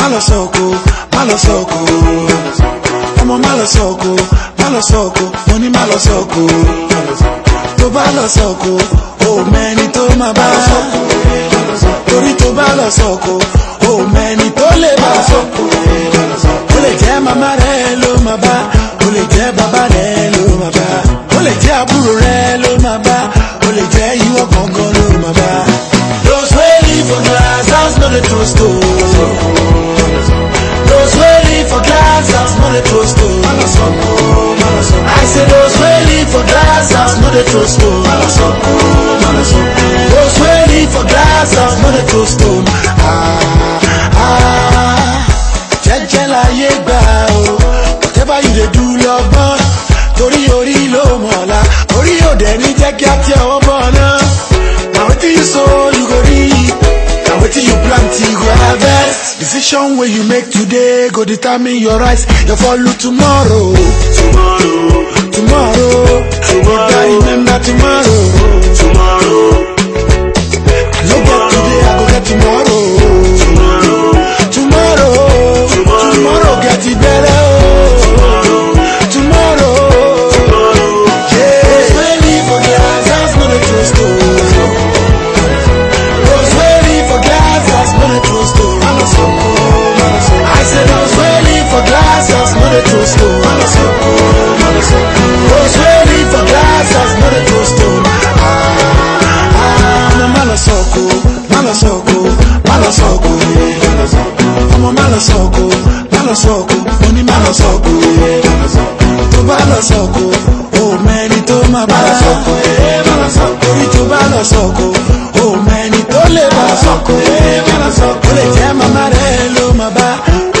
Malosoko, Malosoko, sọ́kò má lọ sọ́kò ọmọ Malosoko, lọ sọ́kò má lọ sọ́kò mo ní má lọ sọ́kò tó bá lọ sọ́kò ò mẹ́ni tó máa bá torí tó bá lọ sọ́kò ò tó lè bá ó lè jẹ́ màmá rẹ̀ ló máa bá ó lè jẹ́ bàbá rẹ̀ ló máa bá ó lè jẹ́ àbúrò rẹ̀ ló máa bá ó lè jẹ́ ìwọ gangan ló máa bá. Those wey live for glass house no dey trust o. throw stone, for glass house, man a throw Ah, ah. Jẹ́jẹ́ láyé gbà o, whatever you dey do lọ́gbọ́n, torí orí ló mọ̀ ọ́la, orí ò dẹ̀ ní jẹ́ kí á tí ọwọ́ you sow you go reap, na wetin you plant you go harvest. Decision wey you make today go determine your rise, your follow tomorrow. ní má lọ sọ̀kò tó bá lọ sọ̀kò ó mẹ́ni tó má bá torí eh, tó bá lọ sọ̀kò ó mẹ́ni tó lè bá sọ̀kò ó eh, lè jẹ́ màmá rẹ̀ ló má bá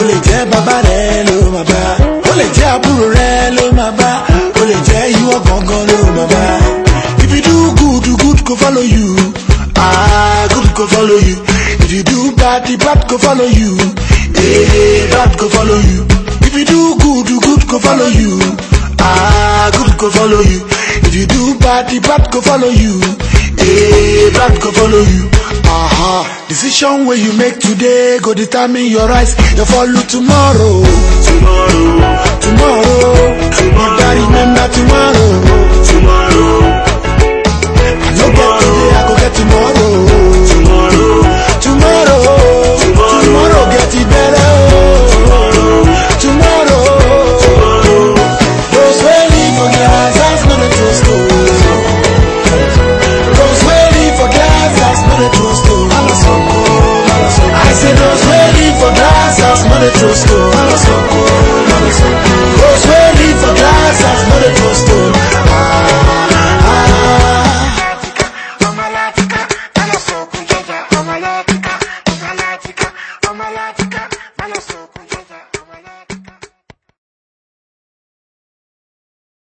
ó lè jẹ́ bàbá rẹ̀ ló má bá ó lè jẹ́ àbúrò rẹ̀ ló má bá ó lè jẹ́ ìwọ gangan ló má bá if you do good good go follow you ah good go follow you if you do bad bad go follow you. Hey, eh, bad go follow you. go follow you. Ah, good go follow you. If you do bad, the bad go follow you. eh? bad go follow you. Aha, decision where you make today go determine your eyes. You follow tomorrow. Tomorrow, tomorrow. tomorrow. You gotta remember tomorrow.